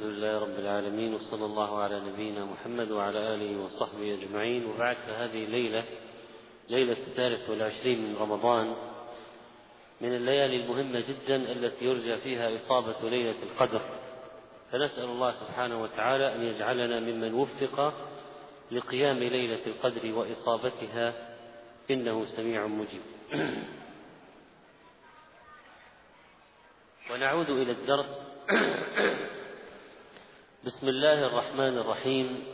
الحمد لله رب العالمين وصلى الله على نبينا محمد وعلى آله وصحبه أجمعين. وبعد فهذه الليلة ليلة الثالث والعشرين من رمضان من الليالي المهمة جدا التي يرجى فيها إصابة ليلة القدر. فنسأل الله سبحانه وتعالى أن يجعلنا ممن وفق لقيام ليلة القدر وإصابتها إنه سميع مجيب. ونعود إلى الدرس. بسم الله الرحمن الرحيم.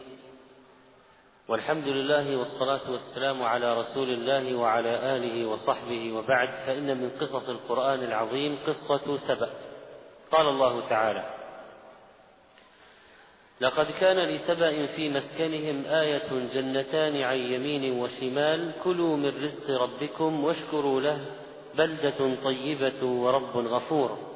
والحمد لله والصلاة والسلام على رسول الله وعلى آله وصحبه وبعد. فإن من قصص القرآن العظيم قصة سبأ. قال الله تعالى لقد كان لسبأ في مسكنهم آية جنتان عن يمين وشمال كلوا من رزق ربكم واشكروا له بلدة طيبة ورب غفور.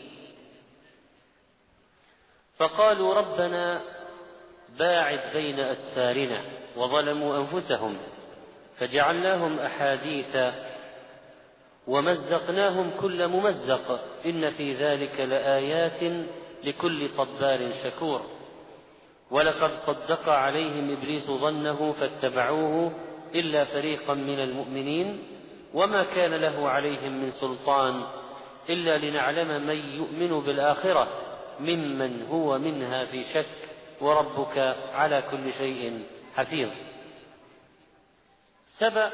فقالوا ربنا باعد بين أسفارنا وظلموا أنفسهم فجعلناهم أحاديث ومزقناهم كل ممزق إن في ذلك لآيات لكل صبار شكور ولقد صدق عليهم إبليس ظنه فاتبعوه إلا فريقا من المؤمنين وما كان له عليهم من سلطان إلا لنعلم من يؤمن بالآخرة ممن هو منها في شك وربك على كل شيء حفيظ. سبأ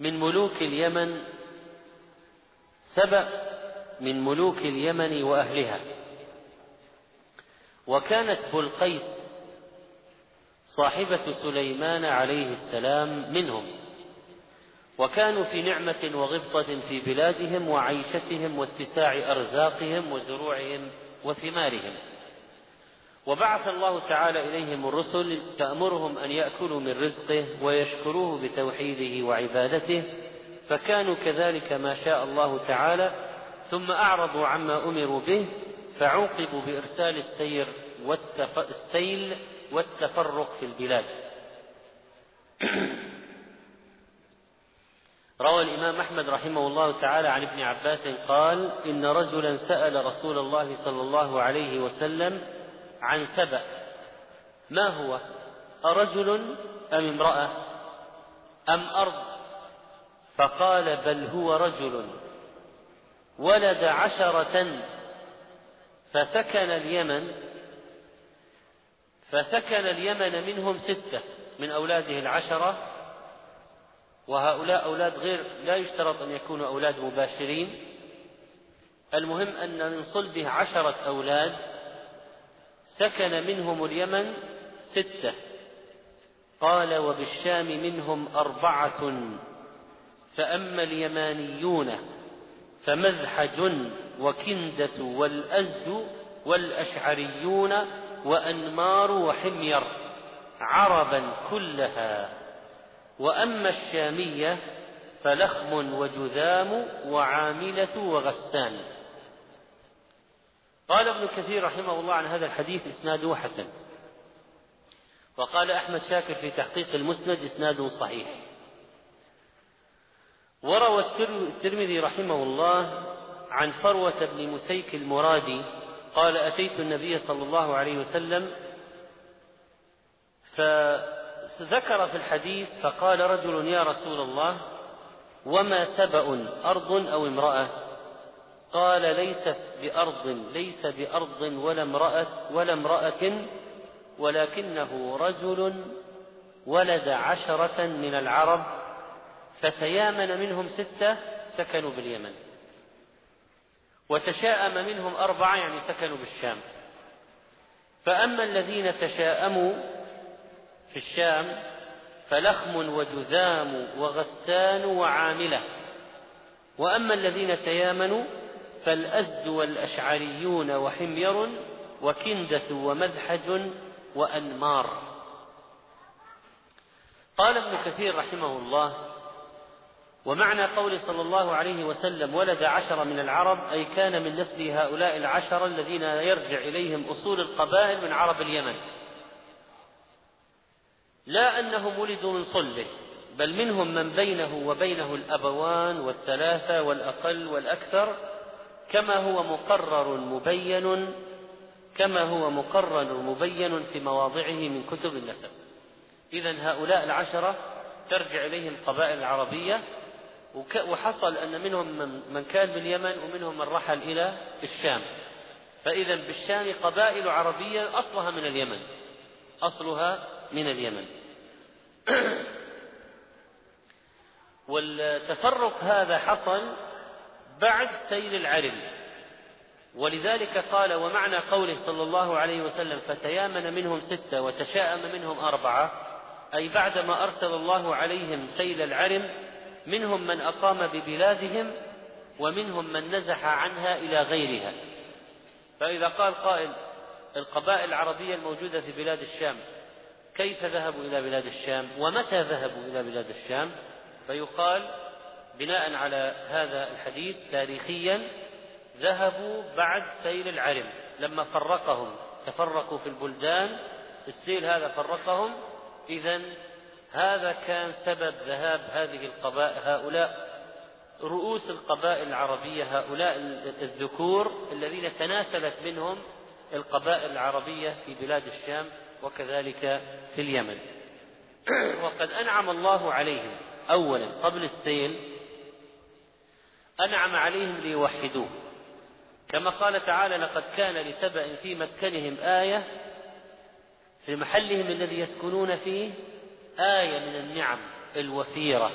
من ملوك اليمن سبأ من ملوك اليمن وأهلها. وكانت بلقيس صاحبة سليمان عليه السلام منهم. وكانوا في نعمة وغبطة في بلادهم وعيشتهم واتساع أرزاقهم وزروعهم وثمارهم. وبعث الله تعالى إليهم الرسل تأمرهم أن يأكلوا من رزقه ويشكروه بتوحيده وعبادته فكانوا كذلك ما شاء الله تعالى ثم أعرضوا عما أمروا به فعوقبوا بإرسال السير والتف... السيل والتفرق في البلاد. روى الإمام أحمد رحمه الله تعالى عن ابن عباس قال إن رجلا سأل رسول الله صلى الله عليه وسلم عن سبأ ما هو؟ أرجل أم امرأة؟ أم أرض؟ فقال بل هو رجل. ولد عشرة فسكن اليمن فسكن اليمن منهم ستة من أولاده العشرة وهؤلاء أولاد غير لا يشترط أن يكونوا أولاد مباشرين. المهم أن من صلبه عشرة أولاد سكن منهم اليمن ستة. قال وبالشام منهم أربعة. فأما اليمانيون فمذحج وكندس والأزد والأشعريون وأنمار وحمير عربا كلها. وأما الشامية فلخم وجذام وعاملة وغسان. قال ابن كثير رحمه الله عن هذا الحديث إسناده حسن. وقال أحمد شاكر في تحقيق المسند إسناده صحيح. وروى الترمذي رحمه الله عن فروة بن مسيك المرادي قال أتيت النبي صلى الله عليه وسلم فذكر في الحديث فقال رجل يا رسول الله وما سبأ أرض أو امرأة؟ قال ليست بأرض ليس بأرض ولا امرأة ولا امرأة ولكنه رجل ولد عشرة من العرب فتيامن منهم ستة سكنوا باليمن. وتشاءم منهم أربعة يعني سكنوا بالشام. فأما الذين تشاءموا في الشام فلخم وجذام وغسان وعاملة. وأما الذين تيامنوا فالأزد والأشعريون وحمير وكندة ومذحج وأنمار. قال ابن كثير رحمه الله ومعنى قول صلى الله عليه وسلم ولد عشر من العرب أي كان من نسل هؤلاء العشرة الذين يرجع إليهم أصول القبائل من عرب اليمن. لا أنهم ولدوا من صلبه بل منهم من بينه وبينه الأبوان والثلاثة والأقل والأكثر كما هو مقرر مبين كما هو مقرر مبين في مواضعه من كتب النسب. إذا هؤلاء العشرة ترجع إليهم القبائل العربية وحصل أن منهم من كان باليمن ومنهم من رحل إلى الشام. فإذا بالشام قبائل عربية أصلها من اليمن أصلها من اليمن. والتفرق هذا حصل بعد سيل العرم. ولذلك قال ومعنى قوله صلى الله عليه وسلم فتيامن منهم ستة وتشاءم منهم أربعة أي بعدما أرسل الله عليهم سيل العرم منهم من أقام ببلادهم ومنهم من نزح عنها إلى غيرها. فإذا قال قائل القبائل العربية الموجودة في بلاد الشام كيف ذهبوا إلى بلاد الشام ومتى ذهبوا إلى بلاد الشام؟ فيقال بناء على هذا الحديث تاريخيا ذهبوا بعد سيل العرم لما فرقهم تفرقوا في البلدان السيل هذا فرقهم إذا هذا كان سبب ذهاب هذه القبائل هؤلاء رؤوس القبائل العربية هؤلاء الذكور الذين تناسلت منهم القبائل العربية في بلاد الشام وكذلك في اليمن. وقد أنعم الله عليهم أولا قبل السيل أنعم عليهم ليوحدوه. كما قال تعالى لقد كان لسبأ في مسكنهم آية في محلهم الذي يسكنون فيه آية من النعم الوفيرة.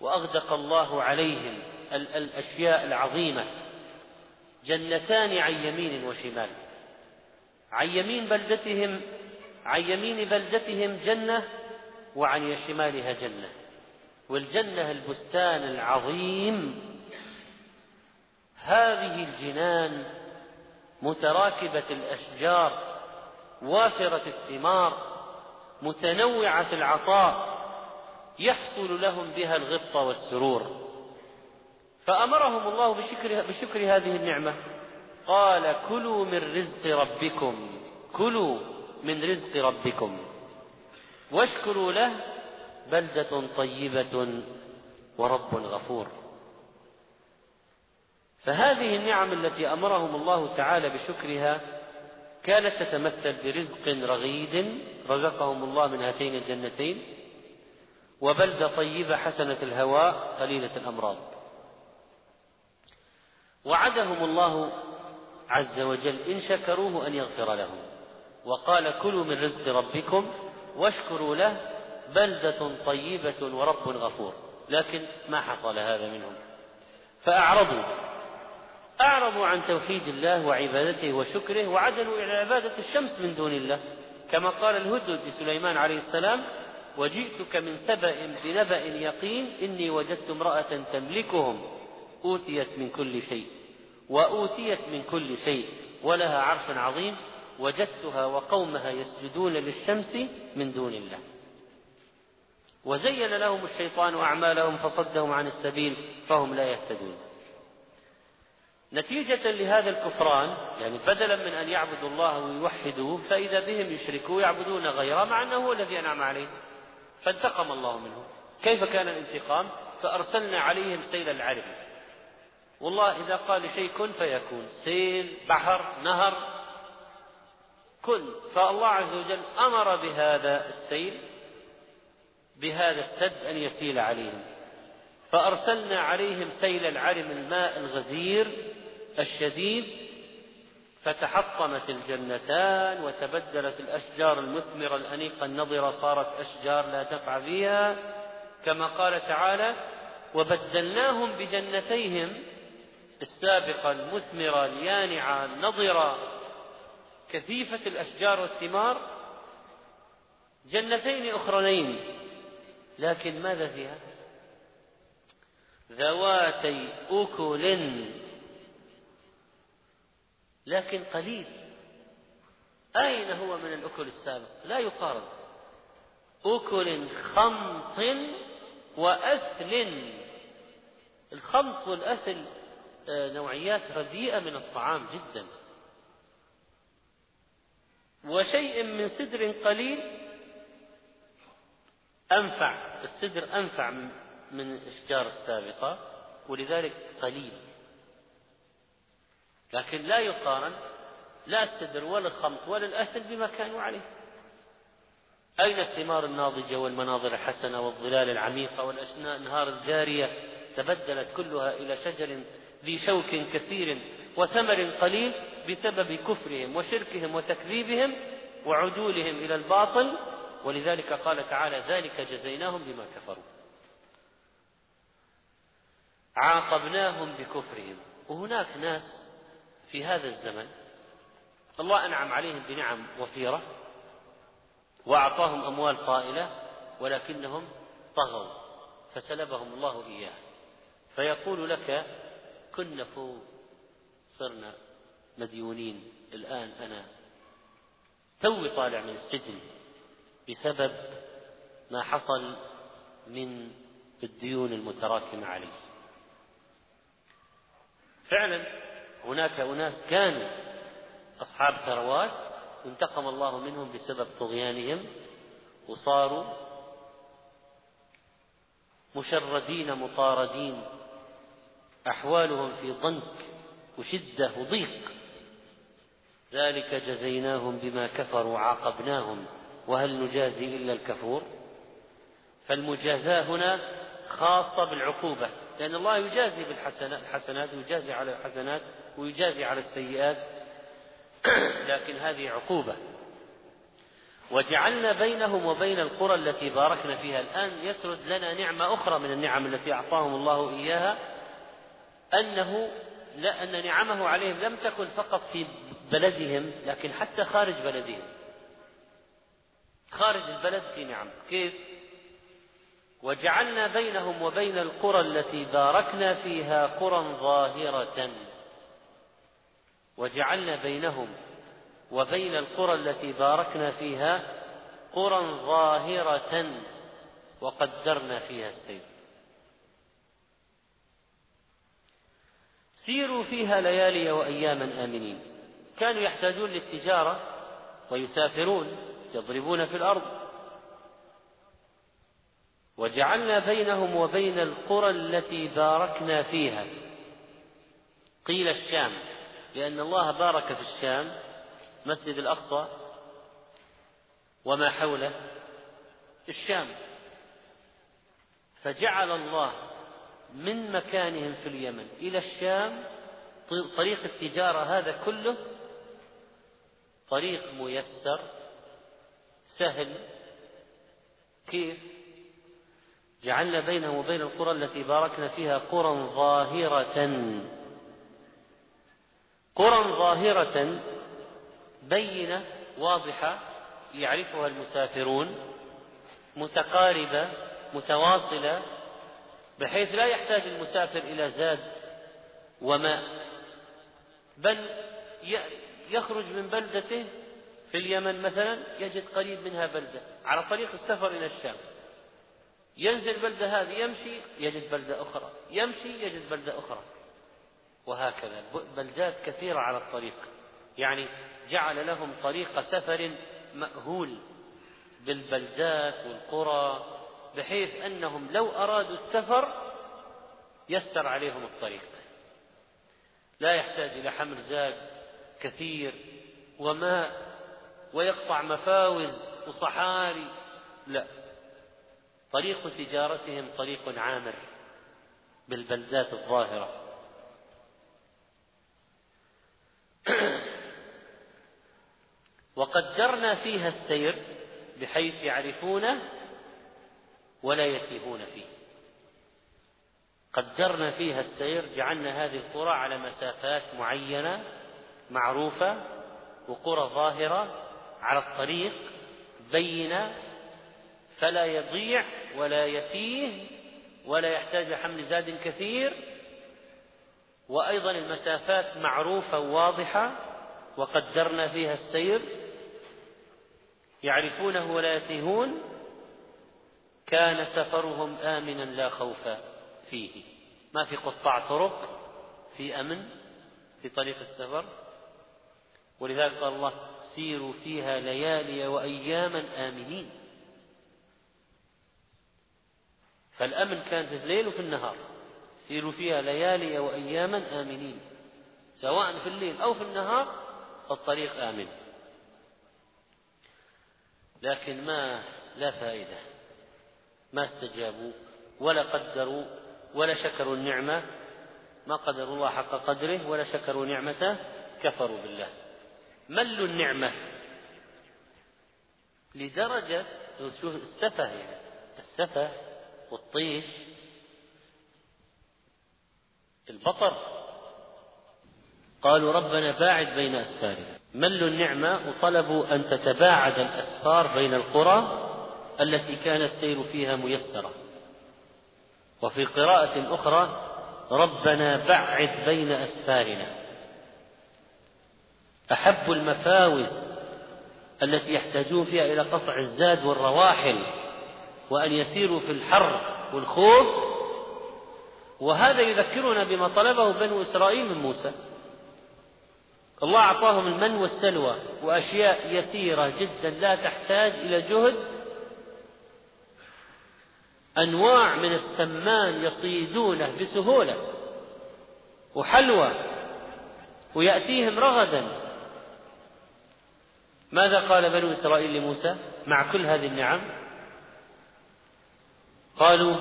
وأغدق الله عليهم الأشياء العظيمة جنتان عن يمين وشمال. عن يمين بلدتهم عن يمين بلدتهم جنة وعن شمالها جنة. والجنة البستان العظيم. هذه الجنان متراكبة الأشجار وافرة الثمار متنوعة العطاء يحصل لهم بها الغبطة والسرور. فأمرهم الله بشكر, بشكر هذه النعمة. قال كلوا من رزق ربكم كلوا من رزق ربكم. واشكروا له بلدة طيبة ورب غفور. فهذه النعم التي أمرهم الله تعالى بشكرها كانت تتمثل برزق رغيد رزقهم الله من هاتين الجنتين وبلدة طيبة حسنة الهواء قليلة الأمراض. وعدهم الله عز وجل إن شكروه أن يغفر لهم. وقال كلوا من رزق ربكم واشكروا له بلدة طيبة ورب غفور. لكن ما حصل هذا منهم؟ فأعرضوا. أعرضوا عن توحيد الله وعبادته وشكره وعدلوا إلى عبادة الشمس من دون الله. كما قال الهدهد لسليمان عليه السلام وجئتك من سبأ بنبأ يقين إني وجدت امرأة تملكهم أوتيت من كل شيء. وأوتيت من كل شيء ولها عرش عظيم وجدتها وقومها يسجدون للشمس من دون الله. وزين لهم الشيطان أعمالهم فصدهم عن السبيل فهم لا يهتدون. نتيجة لهذا الكفران يعني بدلا من أن يعبدوا الله ويوحدوه فإذا بهم يشركوا يعبدون غيره مع أنه هو الذي أنعم عليه. فانتقم الله منهم كيف كان الانتقام؟ فأرسلنا عليهم سيل العرم والله إذا قال شيء كن فيكون. سيل بحر نهر كن. فالله عز وجل أمر بهذا السيل بهذا السد أن يسيل عليهم. فأرسلنا عليهم سيل العرم الماء الغزير الشديد فتحطمت الجنتان وتبدلت الأشجار المثمرة الأنيقة. النضرة صارت أشجار لا تنفع فيها كما قال تعالى وبدلناهم بجنتيهم السابقة المثمرة اليانعة النضرة كثيفة الأشجار والثمار جنتين أخرين. لكن ماذا فيها؟ ذواتي أكل. لكن قليل. أين هو من الأكل السابق؟ لا يقارن. أكل خمط وأثل. الخمط والأثل نوعيات رديئة من الطعام جدا. وشيء من سدر قليل أنفع السدر أنفع من الأشجار السابقة ولذلك قليل. لكن لا يقارن لا السدر ولا الخمط ولا الأثل بما كانوا عليه. أين الثمار الناضجة والمناظر الحسنة والظلال العميقة والأنهار الجارية تبدلت كلها إلى شجر ذي شوك كثير وثمر قليل بسبب كفرهم وشركهم وتكذيبهم وعدولهم إلى الباطل ولذلك قال تعالى ذلك جزيناهم بما كفروا. عاقبناهم بكفرهم. وهناك ناس في هذا الزمن الله أنعم عليهم بنعم وفيرة وأعطاهم أموال طائلة ولكنهم طغوا فسلبهم الله إياه. فيقول لك كنا فوق صرنا مديونين. الآن أنا توي طالع من السجن بسبب ما حصل من الديون المتراكمة عليه. فعلا هناك أناس كانوا أصحاب ثروات انتقم الله منهم بسبب طغيانهم وصاروا مشردين مطاردين أحوالهم في ضنك وشدة وضيق. ذلك جزيناهم بما كفروا عاقبناهم وهل نجازي إلا الكفور؟ فالمجازاة هنا خاصة بالعقوبة لأن الله يجازي بالحسنات ويجازي على الحسنات ويجازي على السيئات. لكن هذه عقوبة. وجعلنا بينهم وبين القرى التي باركنا فيها. الآن يسرد لنا نعمة أخرى من النعم التي أعطاهم الله إياها. أنه لا أن نعمه عليهم لم تكن فقط في بلدهم لكن حتى خارج بلدهم. خارج البلد في نعم. كيف؟ وجعلنا بينهم وبين القرى التي باركنا فيها قرى ظاهرة. وجعلنا بينهم وبين القرى التي باركنا فيها قرى ظاهرة. وقدرنا فيها السير سيروا فيها ليالي وأياما آمنين. كانوا يحتاجون للتجارة ويسافرون يضربون في الأرض. وجعلنا بينهم وبين القرى التي باركنا فيها. قيل الشام لأن الله بارك في الشام مسجد الأقصى وما حوله الشام. فجعل الله من مكانهم في اليمن. إلى الشام طريق التجارة هذا كله طريق ميسر سهل كيف؟ جعلنا بينه وبين القرى التي باركنا فيها قرى ظاهرة. قرى ظاهرة بينة واضحة يعرفها المسافرون متقاربة متواصلة بحيث لا يحتاج المسافر إلى زاد وماء بل يخرج من بلدته في اليمن مثلا يجد قريب منها بلدة. على طريق السفر إلى الشام. ينزل بلدة هذه يمشي يجد بلدة أخرى. يمشي يجد بلدة أخرى. وهكذا. بلدات كثيرة على الطريق. يعني جعل لهم طريق سفر مأهول بالبلدات والقرى بحيث أنهم لو أرادوا السفر يسر عليهم الطريق. لا يحتاج إلى حمل زاد كثير وماء ويقطع مفاوز وصحاري لا. طريق تجارتهم طريق عامر بالبلدات الظاهرة. وقدرنا فيها السير بحيث يعرفونه ولا يتيهون فيه. قدرنا فيها السير جعلنا هذه القرى على مسافات معينة معروفة وقرى ظاهرة على الطريق بينة فلا يضيع ولا يتيه ولا يحتاج حمل زاد كثير. وأيضا المسافات معروفة وواضحة وقدرنا فيها السير. يعرفونه ولا يتيهون كان سفرهم آمنا لا خوف فيه. ما في قطاع طرق في أمن في طريق السفر. ولذلك قال الله سيروا فيها ليالي وأياما آمنين. فالأمن كان في الليل وفي النهار. سيروا فيها ليالي وأياما آمنين. سواء في الليل أو في النهار الطريق آمن. لكن ما لا فائدة. ما استجابوا ولا قدروا ولا شكروا النعمة ما قدروا الله حق قدره ولا شكروا نعمته كفروا بالله. ملوا النعمة؟ لدرجة السفه يعني السفه والطيش البطر. قالوا ربنا باعد بين أسفارنا. ملوا النعمة وطلبوا أن تتباعد الأسفار بين القرى التي كان السير فيها ميسرا وفي قراءة أخرى ربنا بعد بين أسفارنا. أحب المفاوز التي يحتاجون فيها إلى قطع الزاد والرواحل وأن يسيروا في الحر والخوف. وهذا يذكرنا بما طلبه بنو إسرائيل من موسى. الله أعطاهم المن والسلوى وأشياء يسيرة جدا لا تحتاج إلى جهد أنواع من السمان يصيدونه بسهولة وحلوى ويأتيهم رغدا. ماذا قال بنو إسرائيل لموسى مع كل هذه النعم؟ قالوا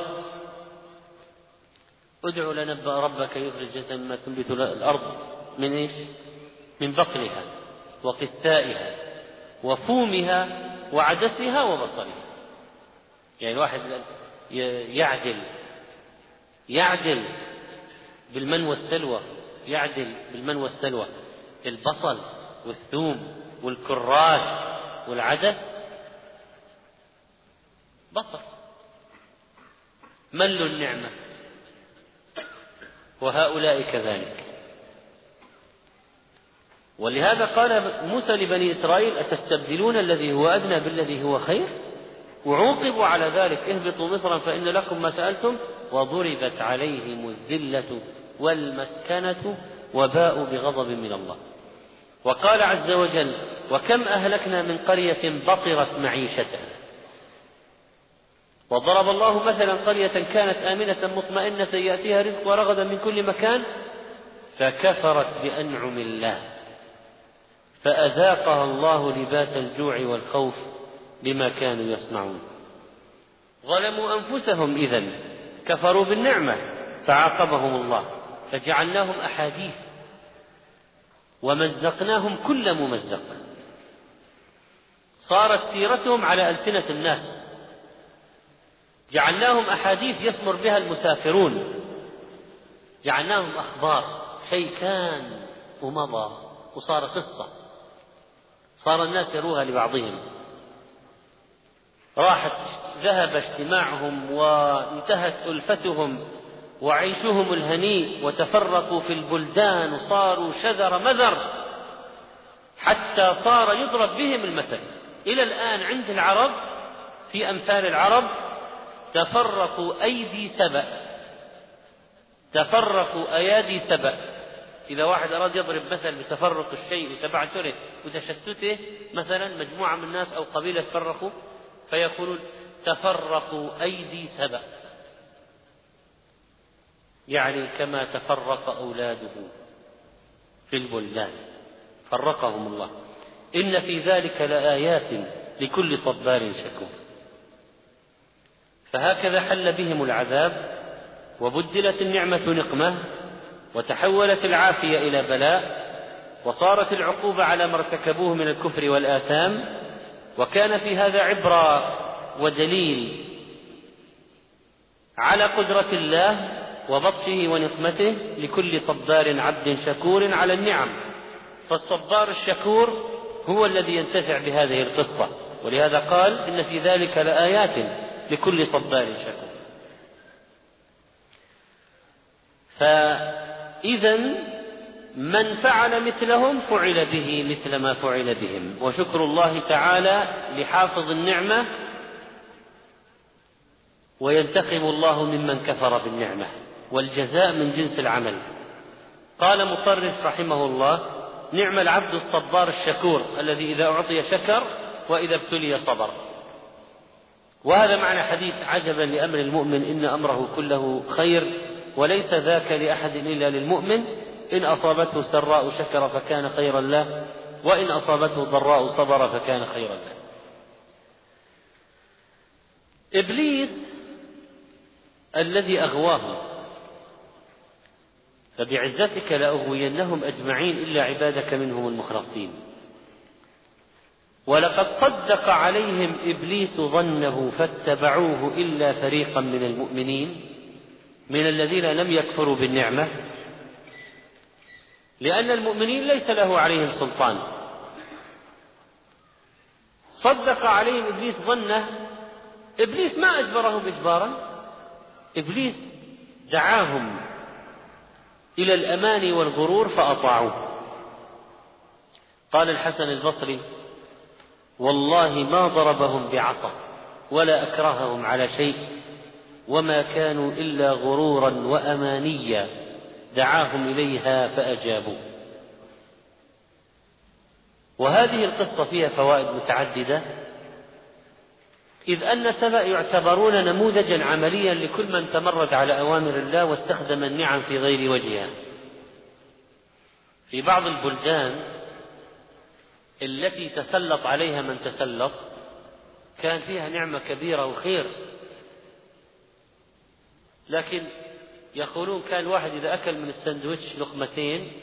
ادع لنا ربك يخرج ما تنبت الأرض من إيش؟ من بقلها وقثائها وفومها وعدسها وبصلها يعني الواحد يعدل يعدل بالمن والسلوى يعدل بالمن والسلوى. البصل والثوم والكراث والعدس بصل. مل النعمة. وهؤلاء كذلك. ولهذا قال موسى لبني إسرائيل أتستبدلون الذي هو أدنى بالذي هو خير؟ وعوقبوا على ذلك. اهبطوا مصرا فإن لكم ما سألتم وضربت عليهم الذلة والمسكنة وباءوا بغضب من الله. وقال عز وجل وكم أهلكنا من قرية بطرت معيشتها. وضرب الله مثلا قرية كانت آمنة مطمئنة يأتيها رزق رغدا من كل مكان فكفرت بأنعم الله فأذاقها الله لباس الجوع والخوف بما كانوا يصنعون. ظلموا أنفسهم إذا كفروا بالنعمة فعاقبهم الله فجعلناهم أحاديث ومزقناهم كل ممزق. صارت سيرتهم على ألسنة الناس. جعلناهم أحاديث يسمر بها المسافرون. جعلناهم أخبار شيء كان ومضى وصار قصة. صار الناس يروها لبعضهم. راحت ذهب اجتماعهم وانتهت ألفتهم وعيشهم الهنيء وتفرقوا في البلدان وصاروا شذر مذر حتى صار يضرب بهم المثل. إلى الآن عند العرب في أمثال العرب تفرقوا أيدي سبأ. تفرقوا أيادي سبأ. إذا واحد أراد يضرب مثل بتفرق الشيء وتبعثره وتشتته مثلا مجموعة من الناس أو قبيلة تفرقوا فيقولون تفرقوا أيدي سبأ. يعني كما تفرق أولاده في البلدان. فرقهم الله. إن في ذلك لآيات لكل صبار شكور. فهكذا حل بهم العذاب وبدلت النعمة نقمة وتحولت العافية إلى بلاء وصارت العقوبة على ما ارتكبوه من الكفر والآثام وكان في هذا عبرة ودليل على قدرة الله وبطشه ونقمته لكل صبار عبد شكور على النعم. فالصبار الشكور هو الذي ينتفع بهذه القصة ولهذا قال إن في ذلك لآيات لكل صبار شكور. فإذا من فعل مثلهم فعل به مثل ما فعل بهم. وشكر الله تعالى لحافظ النعمة وينتقم الله ممن كفر بالنعمة والجزاء من جنس العمل. قال مطرف رحمه الله نعم العبد الصبار الشكور الذي إذا أعطي شكر وإذا ابتلي صبر. وهذا معنى حديث عجبا لأمر المؤمن إن أمره كله خير وليس ذاك لأحد إلا للمؤمن. إن أصابته سراء شكر فكان خيرا له وإن أصابته ضراء صبر فكان خيرا له. إبليس الذي أغواهم فبعزتك لأغوينهم أجمعين إلا عبادك منهم المخلصين. ولقد صدق عليهم إبليس ظنه فاتبعوه إلا فريقا من المؤمنين من الذين لم يكفروا بالنعمة لأن المؤمنين ليس له عليهم سلطان. صدق عليهم إبليس ظنه. إبليس ما أجبرهم إجبارا. إبليس دعاهم إلى الأمان والغرور فأطاعوه. قال الحسن البصري والله ما ضربهم بعصا ولا أكرههم على شيء وما كانوا إلا غرورا وأمانيا. دعاهم إليها فأجابوا. وهذه القصة فيها فوائد متعددة. إذ أن سبأ يعتبرون نموذجا عمليا لكل من تمرد على أوامر الله واستخدم النعم في غير وجهها. في بعض البلدان التي تسلط عليها من تسلط كان فيها نعمة كبيرة وخير. لكن يقولون كان الواحد إذا أكل من السندويتش لقمتين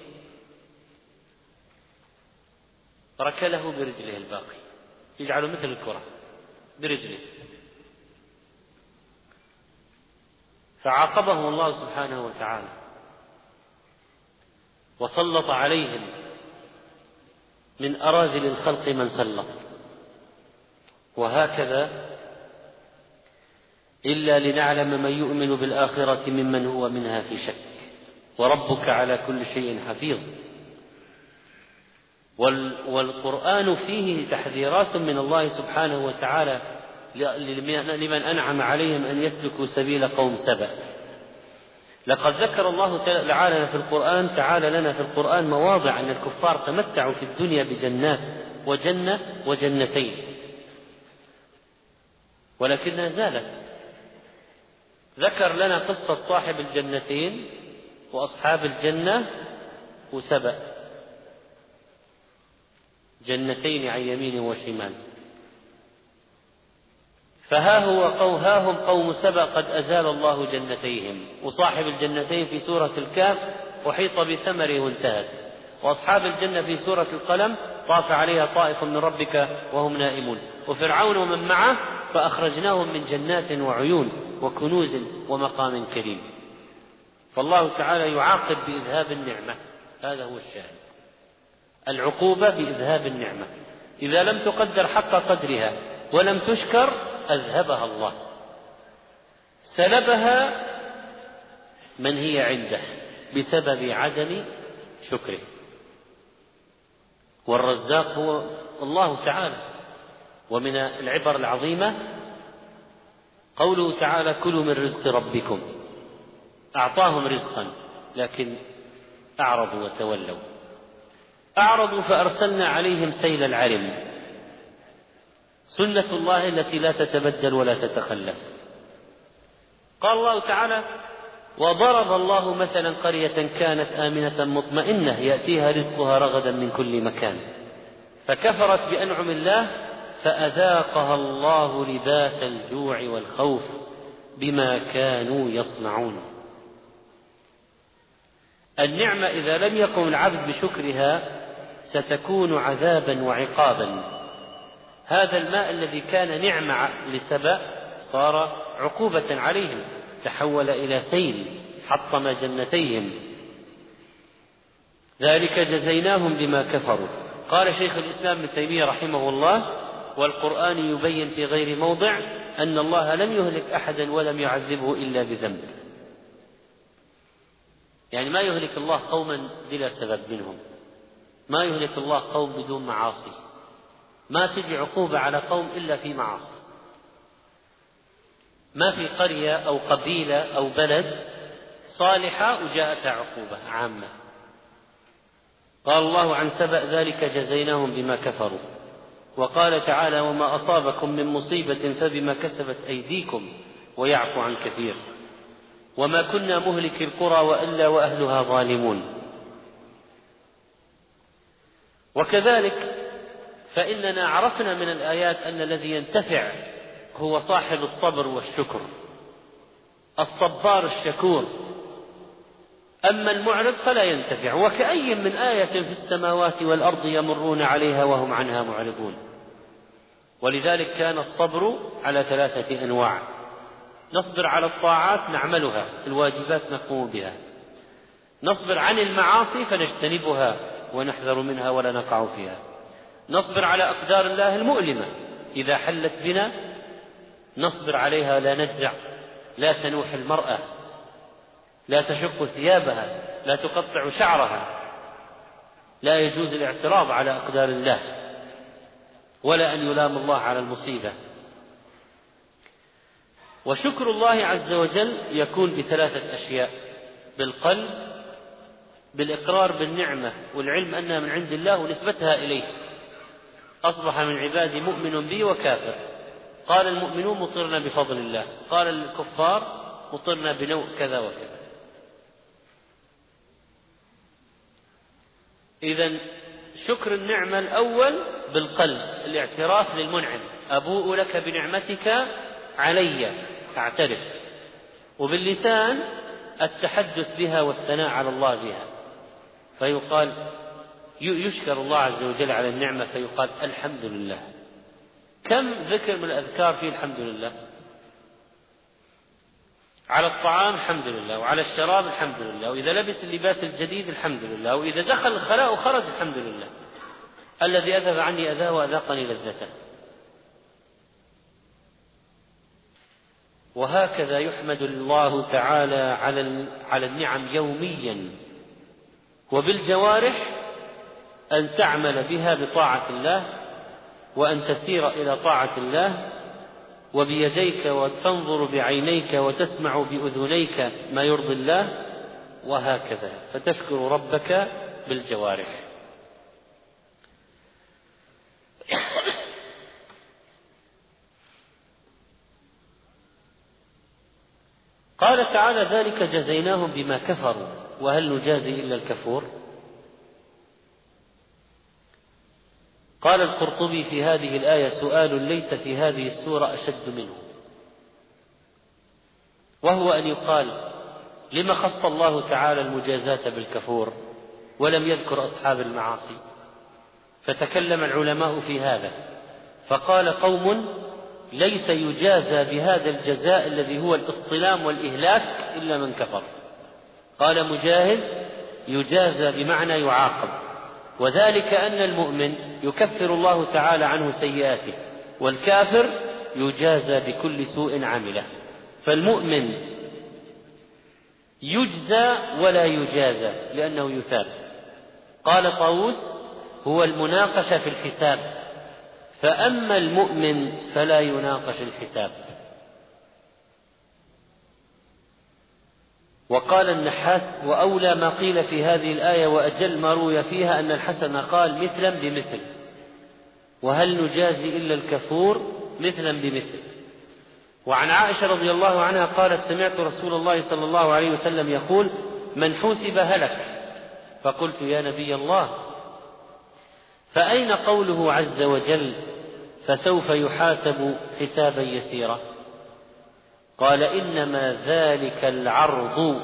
ركله برجله الباقي. يجعله مثل الكرة برجله. فعاقبهم الله سبحانه وتعالى. وسلط عليهم من أراذل الخلق من سلط. وهكذا إلا لنعلم من يؤمن بالآخرة ممن هو منها في شك. وربك على كل شيء حفيظ. والقرآن فيه تحذيرات من الله سبحانه وتعالى لمن أنعم عليهم أن يسلكوا سبيل قوم سبأ. لقد ذكر الله تعالى في القرآن تعالى لنا في القرآن مواضع أن الكفار تمتعوا في الدنيا بجنات وجنة وجنتين. ولكنها زالت ذكر لنا قصة صاحب الجنتين وأصحاب الجنة وسبأ. جنتين عن يمين وشمال. فها هو قو ها هم قوم سبأ قد أزال الله جنتيهم. وصاحب الجنتين في سورة الكاف أحيط بثمره وانتهت. وأصحاب الجنة في سورة القلم طاف عليها طائف من ربك وهم نائمون. وفرعون ومن معه فأخرجناهم من جنات وعيون وكنوز ومقام كريم. فالله تعالى يعاقب بإذهاب النعمة. هذا هو الشاهد. العقوبة بإذهاب النعمة. إذا لم تقدر حق قدرها ولم تشكر أذهبها الله. سلبها من هي عنده بسبب عدم شكره. والرزاق هو الله تعالى. ومن العبر العظيمة قوله تعالى كلوا من رزق ربكم. أعطاهم رزقا لكن أعرضوا وتولوا. أعرضوا فأرسلنا عليهم سيل العرم. سنة الله التي لا تتبدل ولا تتخلف. قال الله تعالى وضرب الله مثلا قرية كانت آمنة مطمئنة يأتيها رزقها رغدا من كل مكان. فكفرت بأنعم الله فأذاقها الله لباس الجوع والخوف بما كانوا يصنعون. النعمة إذا لم يقم العبد بشكرها ستكون عذابا وعقابا. هذا الماء الذي كان نعمة لسبأ صار عقوبة عليهم تحول إلى سيل حطم جنتيهم. ذلك جزيناهم بما كفروا. قال شيخ الإسلام ابن تيمية رحمه الله والقرآن يبين في غير موضع أن الله لم يهلك أحدا ولم يعذبه إلا بذنب. يعني ما يهلك الله قوما بلا سبب منهم. ما يهلك الله قوم بدون معاصي. ما تجي عقوبة على قوم إلا في معاصي. ما في قرية أو قبيلة أو بلد صالحة وجاءتها عقوبة عامة. قال الله عن سبأ ذلك جزيناهم بما كفروا. وقال تعالى وما أصابكم من مصيبة فبما كسبت أيديكم ويعفو عن كثير. وما كنا مهلك القرى وإلا وأهلها ظالمون. وكذلك فإننا عرفنا من الآيات أن الذي ينتفع هو صاحب الصبر والشكر. الصبار الشكور. أما المعرض فلا ينتفع وكأي من آية في السماوات والأرض يمرون عليها وهم عنها معرضون. ولذلك كان الصبر على ثلاثة أنواع. نصبر على الطاعات نعملها الواجبات نقوم بها. نصبر عن المعاصي فنجتنبها ونحذر منها ولا نقع فيها. نصبر على أقدار الله المؤلمة إذا حلت بنا نصبر عليها لا نجزع لا تنوح المرأة لا تشق ثيابها لا تقطع شعرها. لا يجوز الاعتراض على أقدار الله. ولا أن يلام الله على المصيبة. وشكر الله عز وجل يكون بثلاثة أشياء بالقلب بالإقرار بالنعمة والعلم أنها من عند الله ونسبتها إليه. أصبح من عبادي مؤمن بي وكافر. قال المؤمنون مطرنا بفضل الله. قال الكفار مطرنا بنوء كذا وكذا. إذا شكر النعمة الأول بالقلب الاعتراف للمنعم. أبوء لك بنعمتك علي أعترف وباللسان التحدث بها والثناء على الله بها. فيقال يشكر الله عز وجل على النعمة فيقال الحمد لله. كم ذكر من الأذكار فيه الحمد لله؟ على الطعام الحمد لله وعلى الشراب الحمد لله وإذا لبس اللباس الجديد الحمد لله وإذا دخل الخلاء وخرج الحمد لله. الذي أذهب عني أذاه وأذاقني لذته. وهكذا يحمد الله تعالى على على النعم يوميا. وبالجوارح أن تعمل بها بطاعة الله وأن تسير إلى طاعة الله وبيديك وتنظر بعينيك وتسمع بأذنيك ما يرضي الله وهكذا. فتشكر ربك بالجوارح. قال تعالى ذلك جزيناهم بما كفروا وهل نجازي إلا الكفور؟ قال القرطبي في هذه الآية سؤال ليس في هذه السورة أشد منه. وهو أن يقال لما خص الله تعالى المجازاة بالكفور ولم يذكر أصحاب المعاصي؟ فتكلم العلماء في هذا فقال قوم ليس يجازى بهذا الجزاء الذي هو الاصطلام والإهلاك إلا من كفر. قال مجاهد يجازى بمعنى يعاقب. وذلك أن المؤمن يكفر الله تعالى عنه سيئاته والكافر يجازى بكل سوء عمله. فالمؤمن يجزى ولا يجازى لأنه يثاب. قال طاووس هو المناقشة في الحساب. فأما المؤمن فلا يناقش الحساب. وقال النحاس وأولى ما قيل في هذه الآية وأجل ما روي فيها أن الحسن قال مثلا بمثل. وهل نجازي إلا الكفور؟ مثلا بمثل. وعن عائشة رضي الله عنها قالت سمعت رسول الله صلى الله عليه وسلم يقول من حوسب هلك. فقلت يا نبي الله فأين قوله عز وجل فسوف يحاسب حسابا يسيرا؟ قال إنما ذلك العرض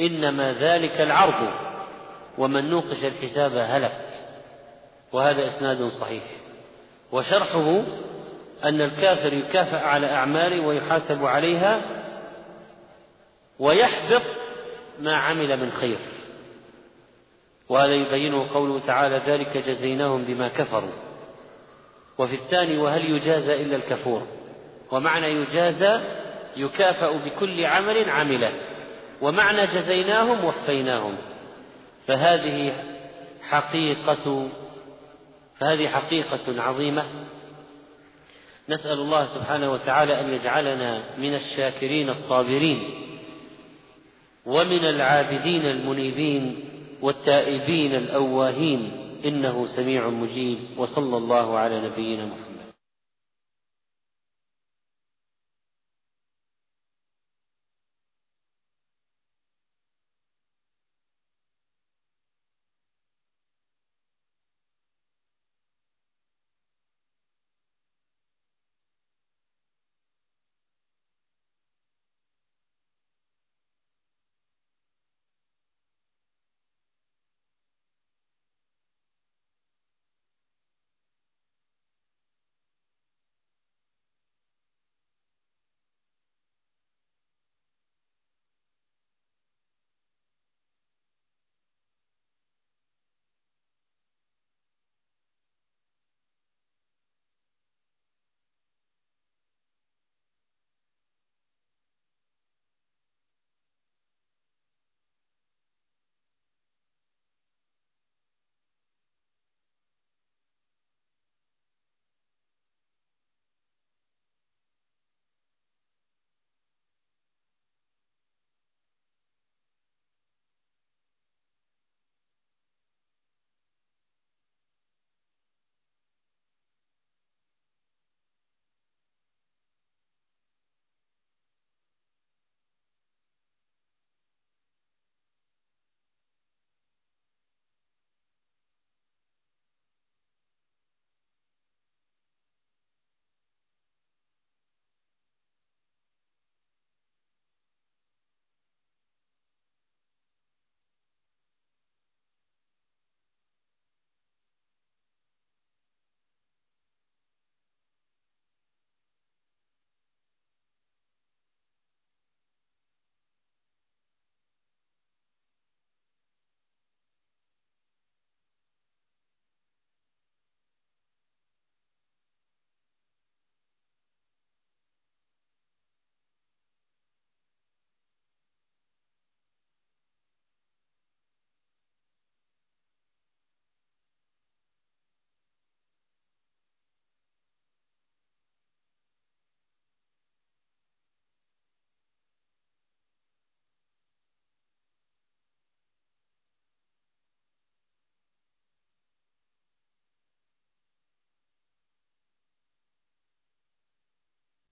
إنما ذلك العرض ومن نوقش الحساب هلك وهذا إسناد صحيح. وشرحه أن الكافر يكافأ على أعماله ويحاسب عليها ويحبط ما عمل من خير. وهذا يبينه قوله تعالى ذلك جزيناهم بما كفروا. وفي الثاني وهل يجازى إلا الكفور؟ ومعنى يجازى يكافأ بكل عمل عمله. ومعنى جزيناهم وفيناهم. فهذه حقيقة فهذه حقيقة عظيمة. نسأل الله سبحانه وتعالى أن يجعلنا من الشاكرين الصابرين ومن العابدين المنيبين والتائبين الأواهين إنه سميع مجيب وصلى الله على نبينا محمد.